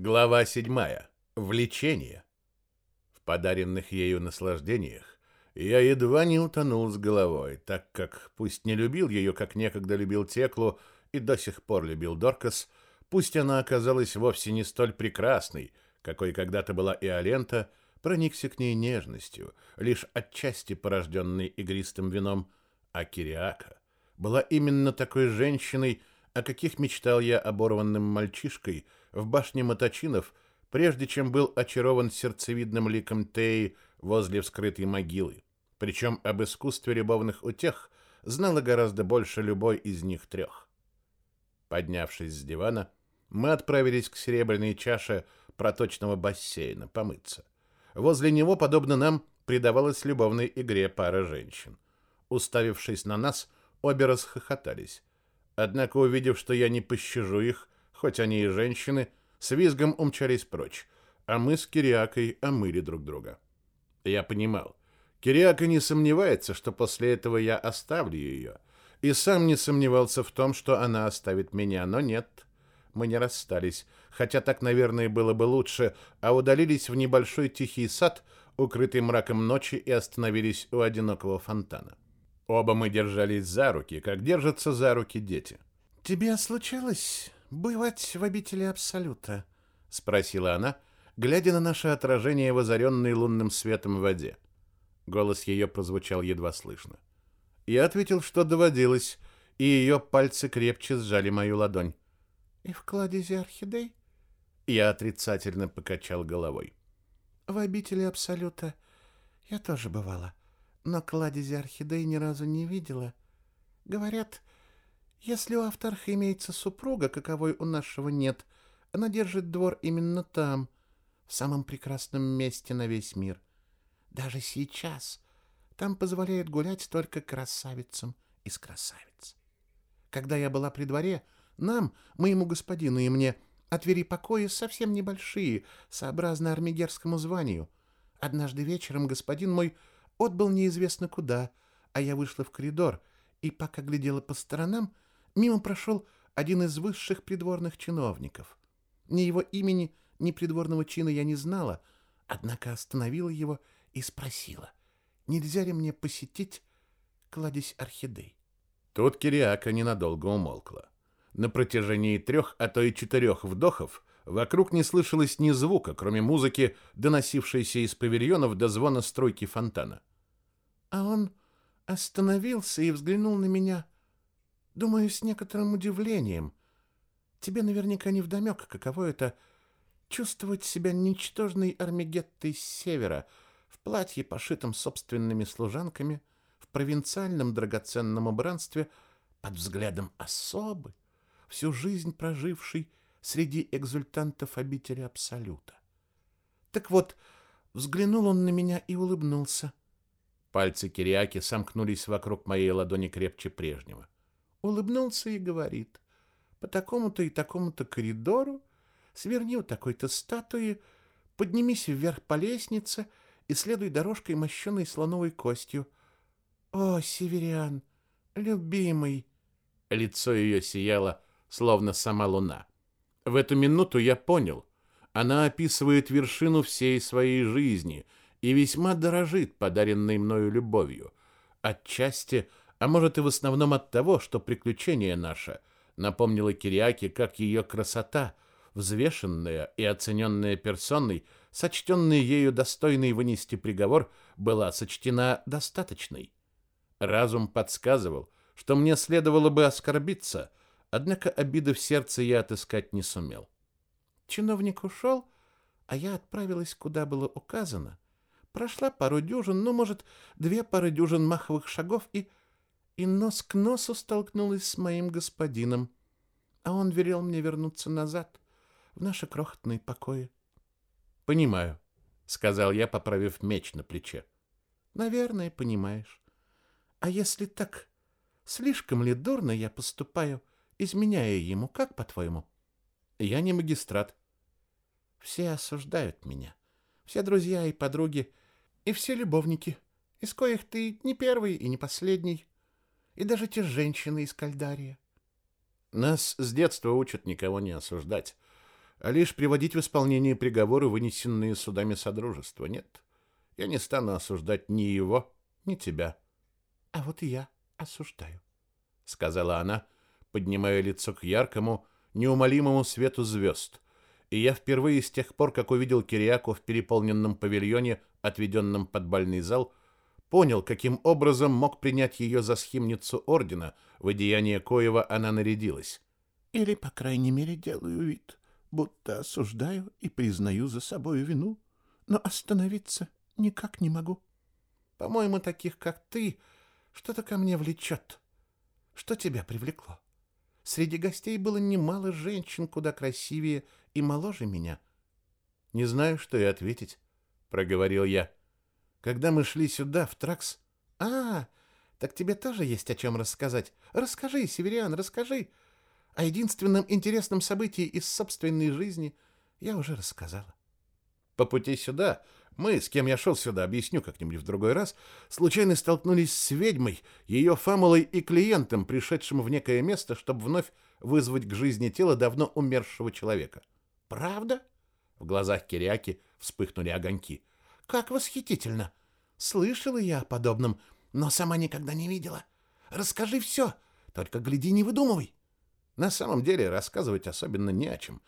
Глава 7. Влечение. В подаренных ею наслаждениях я едва не утонул с головой, так как, пусть не любил ее, как некогда любил Теклу, и до сих пор любил Доркас, пусть она оказалась вовсе не столь прекрасной, какой когда-то была и Алента, проникся к ней нежностью, лишь отчасти порожденной игристым вином, а Кириака была именно такой женщиной, о каких мечтал я оборванным мальчишкой — в башне Моточинов, прежде чем был очарован сердцевидным ликом Теи возле вскрытой могилы. Причем об искусстве любовных утех знала гораздо больше любой из них трех. Поднявшись с дивана, мы отправились к серебряной чаше проточного бассейна помыться. Возле него, подобно нам, предавалась любовной игре пара женщин. Уставившись на нас, обе расхохотались. Однако, увидев, что я не пощажу их, хоть они и женщины, с визгом умчались прочь, а мы с Кириакой омыли друг друга. Я понимал, Кириака не сомневается, что после этого я оставлю ее, и сам не сомневался в том, что она оставит меня, но нет, мы не расстались, хотя так, наверное, было бы лучше, а удалились в небольшой тихий сад, укрытый мраком ночи, и остановились у одинокого фонтана. Оба мы держались за руки, как держатся за руки дети. «Тебе случалось бывать в обители Абсолюта?» — спросила она, глядя на наше отражение в озаренной лунным светом воде. Голос ее прозвучал едва слышно. Я ответил, что доводилось, и ее пальцы крепче сжали мою ладонь. «И в кладези орхидей?» Я отрицательно покачал головой. «В обители Абсолюта я тоже бывала, но кладези орхидей ни разу не видела. Говорят, если у авторха имеется супруга, каковой у нашего нет, она держит двор именно там, в самом прекрасном месте на весь мир. Даже сейчас там позволяет гулять только красавицам из красавиц. Когда я была при дворе, нам, моему господину и мне, отвели покои совсем небольшие, сообразно армигерскому званию. Однажды вечером господин мой отбыл неизвестно куда, а я вышла в коридор и, пока глядела по сторонам, Мимо прошел один из высших придворных чиновников. Ни его имени, ни придворного чина я не знала, однако остановила его и спросила, нельзя ли мне посетить кладезь орхидей. Тут Кириака ненадолго умолкла. На протяжении трех, а то и четырех вдохов вокруг не слышалось ни звука, кроме музыки, доносившейся из павильонов до звона стройки фонтана. А он остановился и взглянул на меня — Думаю, с некоторым удивлением. Тебе наверняка не вдомек, каково это чувствовать себя ничтожной армигеттой с севера, в платье, пошитом собственными служанками, в провинциальном драгоценном убранстве, под взглядом особы, всю жизнь прожившей среди экзультантов обители Абсолюта. Так вот, взглянул он на меня и улыбнулся. Пальцы Кириаки сомкнулись вокруг моей ладони крепче прежнего. — улыбнулся и говорит, по такому-то и такому-то коридору сверни у такой-то статуи, поднимись вверх по лестнице и следуй дорожкой, мощенной слоновой костью. О, северян, любимый! Лицо ее сияло, словно сама луна. В эту минуту я понял, она описывает вершину всей своей жизни и весьма дорожит подаренной мною любовью. Отчасти а может и в основном от того, что приключение наше напомнило Кириаке, как ее красота, взвешенная и оцененная персоной, сочтенная ею достойной вынести приговор, была сочтена достаточной. Разум подсказывал, что мне следовало бы оскорбиться, однако обиды в сердце я отыскать не сумел. Чиновник ушел, а я отправилась, куда было указано. Прошла пару дюжин, ну, может, две пары дюжин маховых шагов и и нос к носу столкнулась с моим господином, а он велел мне вернуться назад, в наши крохотные покои. — Понимаю, — сказал я, поправив меч на плече. — Наверное, понимаешь. А если так, слишком ли дурно я поступаю, изменяя ему, как по-твоему? — Я не магистрат. — Все осуждают меня, все друзья и подруги, и все любовники, из коих ты не первый и не последний и даже те женщины из Кальдария. Нас с детства учат никого не осуждать. а лишь приводить в исполнение приговоры, вынесенные судами Содружества. Нет, я не стану осуждать ни его, ни тебя. — А вот и я осуждаю, — сказала она, поднимая лицо к яркому, неумолимому свету звезд. И я впервые с тех пор, как увидел Кириаку в переполненном павильоне, отведенном под бальный зал, понял, каким образом мог принять ее за схимницу ордена, в одеяние коего она нарядилась. Или, по крайней мере, делаю вид, будто осуждаю и признаю за собою вину, но остановиться никак не могу. По-моему, таких, как ты, что-то ко мне влечет. Что тебя привлекло? Среди гостей было немало женщин, куда красивее и моложе меня. Не знаю, что и ответить, проговорил я. Когда мы шли сюда, в Тракс... А, так тебе тоже есть о чем рассказать. Расскажи, Севериан, расскажи. О единственном интересном событии из собственной жизни я уже рассказала. По пути сюда мы, с кем я шел сюда, объясню как-нибудь в другой раз, случайно столкнулись с ведьмой, ее фамулой и клиентом, пришедшим в некое место, чтобы вновь вызвать к жизни тело давно умершего человека. «Правда?» В глазах Кириаки вспыхнули огоньки. «Как восхитительно! Слышала я о подобном, но сама никогда не видела. Расскажи все, только гляди, не выдумывай». На самом деле рассказывать особенно не о чем.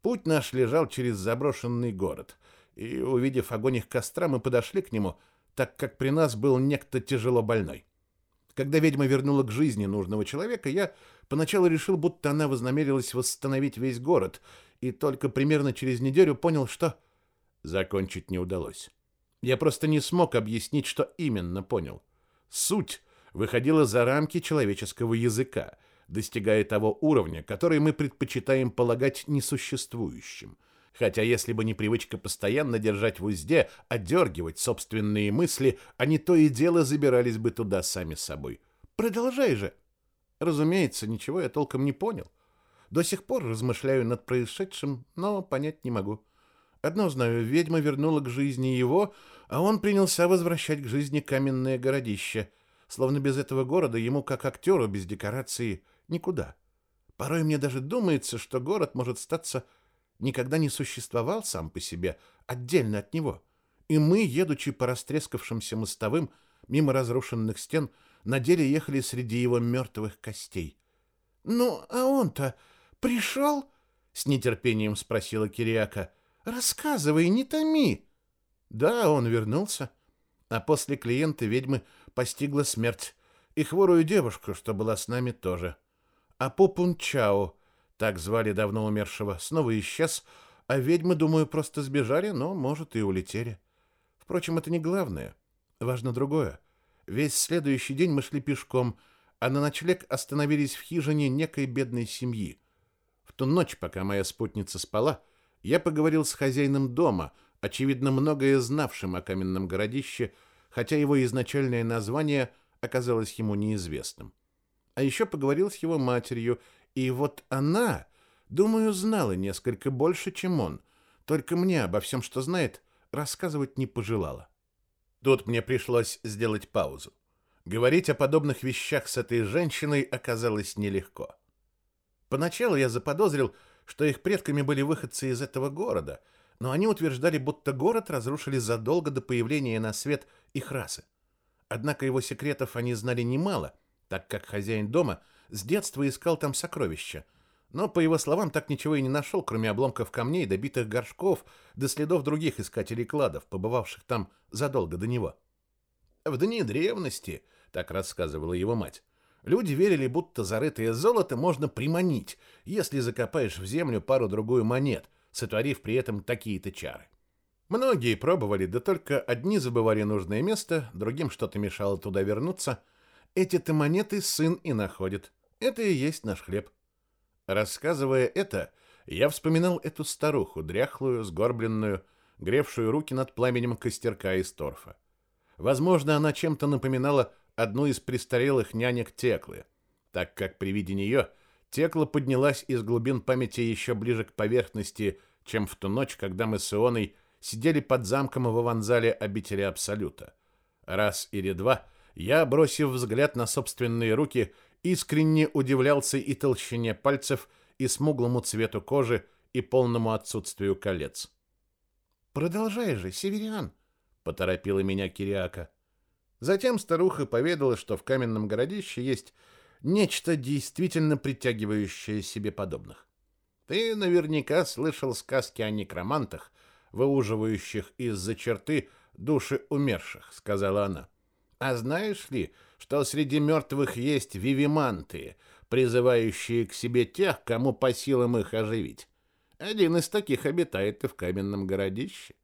Путь наш лежал через заброшенный город — и, увидев огонь их костра, мы подошли к нему, так как при нас был некто тяжело больной. Когда ведьма вернула к жизни нужного человека, я поначалу решил, будто она вознамерилась восстановить весь город, и только примерно через неделю понял, что... Закончить не удалось. Я просто не смог объяснить, что именно понял. Суть выходила за рамки человеческого языка, достигая того уровня, который мы предпочитаем полагать несуществующим — Хотя если бы не привычка постоянно держать в узде, отдергивать собственные мысли, они то и дело забирались бы туда сами собой. Продолжай же. Разумеется, ничего я толком не понял. До сих пор размышляю над происшедшим, но понять не могу. Одно знаю, ведьма вернула к жизни его, а он принялся возвращать к жизни каменное городище. Словно без этого города ему, как актеру без декорации, никуда. Порой мне даже думается, что город может статься никогда не существовал сам по себе, отдельно от него. И мы, едучи по растрескавшимся мостовым, мимо разрушенных стен, на деле ехали среди его мертвых костей. — Ну, а он-то пришел? — с нетерпением спросила Кириака. — Рассказывай, не томи. — Да, он вернулся. А после клиента ведьмы постигла смерть. И хворую девушку, что была с нами тоже. А Пупунчао так звали давно умершего, снова исчез, а ведьмы, думаю, просто сбежали, но, может, и улетели. Впрочем, это не главное. Важно другое. Весь следующий день мы шли пешком, а на ночлег остановились в хижине некой бедной семьи. В ту ночь, пока моя спутница спала, я поговорил с хозяином дома, очевидно, многое знавшим о каменном городище, хотя его изначальное название оказалось ему неизвестным. А еще поговорил с его матерью и вот она, думаю, знала несколько больше, чем он. Только мне обо всем, что знает, рассказывать не пожелала. Тут мне пришлось сделать паузу. Говорить о подобных вещах с этой женщиной оказалось нелегко. Поначалу я заподозрил, что их предками были выходцы из этого города, но они утверждали, будто город разрушили задолго до появления на свет их расы. Однако его секретов они знали немало, так как хозяин дома — с детства искал там сокровища, но, по его словам, так ничего и не нашел, кроме обломков камней, добитых горшков, до следов других искателей кладов, побывавших там задолго до него. В дни древности, так рассказывала его мать, люди верили, будто зарытое золото можно приманить, если закопаешь в землю пару-другую монет, сотворив при этом такие-то чары. Многие пробовали, да только одни забывали нужное место, другим что-то мешало туда вернуться. Эти-то монеты сын и находит. Это и есть наш хлеб. Рассказывая это, я вспоминал эту старуху, дряхлую, сгорбленную, гревшую руки над пламенем костерка из торфа. Возможно, она чем-то напоминала одну из престарелых нянек Теклы, так как при виде нее Текла поднялась из глубин памяти еще ближе к поверхности, чем в ту ночь, когда мы с Ионой сидели под замком в аванзале обители Абсолюта. Раз или два я, бросив взгляд на собственные руки, искренне удивлялся и толщине пальцев, и смуглому цвету кожи, и полному отсутствию колец. «Продолжай же, северян!» — поторопила меня Кириака. Затем старуха поведала, что в каменном городище есть нечто действительно притягивающее себе подобных. Ты наверняка слышал сказки о некромантах, выуживающих из-за черты души умерших, сказала она. А знаешь ли, что среди мертвых есть вивиманты, призывающие к себе тех, кому по силам их оживить? Один из таких обитает и в каменном городище.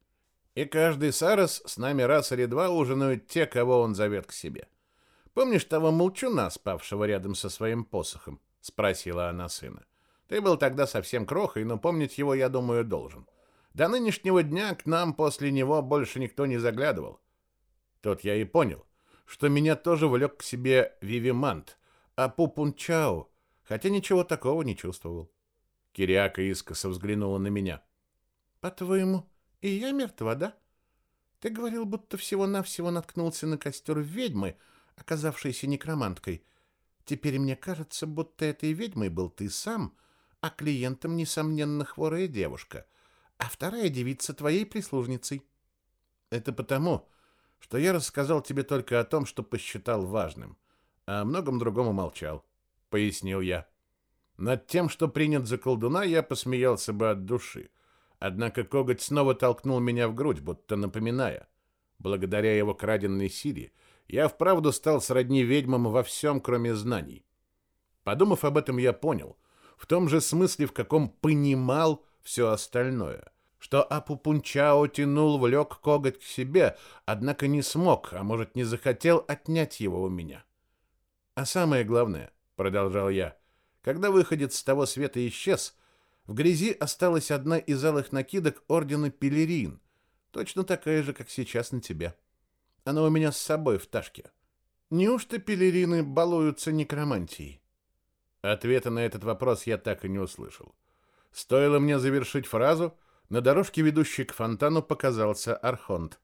И каждый Сарос с нами раз или два ужинают те, кого он зовет к себе. Помнишь того молчуна, спавшего рядом со своим посохом? Спросила она сына. Ты был тогда совсем крохой, но помнить его, я думаю, должен. До нынешнего дня к нам после него больше никто не заглядывал. Тут я и понял, что меня тоже влек к себе Вивимант, а Пупунчау, хотя ничего такого не чувствовал. Кириака искоса взглянула на меня. «По-твоему, и я мертва, да? Ты говорил, будто всего-навсего наткнулся на костер ведьмы, оказавшейся некроманткой. Теперь мне кажется, будто этой ведьмой был ты сам, а клиентом, несомненно, хворая девушка, а вторая девица твоей прислужницей». «Это потому, что я рассказал тебе только о том, что посчитал важным, а о многом другом умолчал», — пояснил я. Над тем, что принят за колдуна, я посмеялся бы от души. Однако коготь снова толкнул меня в грудь, будто напоминая. Благодаря его краденной силе, я вправду стал сродни ведьмам во всем, кроме знаний. Подумав об этом, я понял, в том же смысле, в каком понимал все остальное, что Апупунчао тянул, влек коготь к себе, однако не смог, а может, не захотел отнять его у меня. А самое главное, продолжал я, когда выходец с того света исчез, в грязи осталась одна из алых накидок ордена Пелерин, точно такая же, как сейчас на тебе. Она у меня с собой в ташке. Неужто пелерины балуются некромантией? Ответа на этот вопрос я так и не услышал. Стоило мне завершить фразу, на дорожке, ведущей к фонтану, показался Архонт.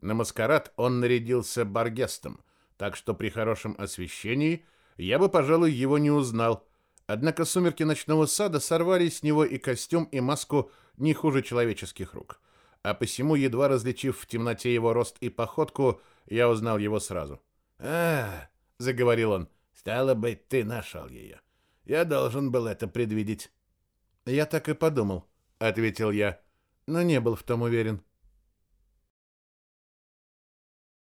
На маскарад он нарядился баргестом, так что при хорошем освещении я бы, пожалуй, его не узнал, Однако сумерки ночного сада сорвали с него и костюм, и маску не хуже человеческих рук. А посему, едва различив в темноте его рост и походку, я узнал его сразу. «А, — заговорил он, — стало быть, ты нашел ее. Я должен был это предвидеть». «Я так и подумал», — ответил я, — но не был в том уверен.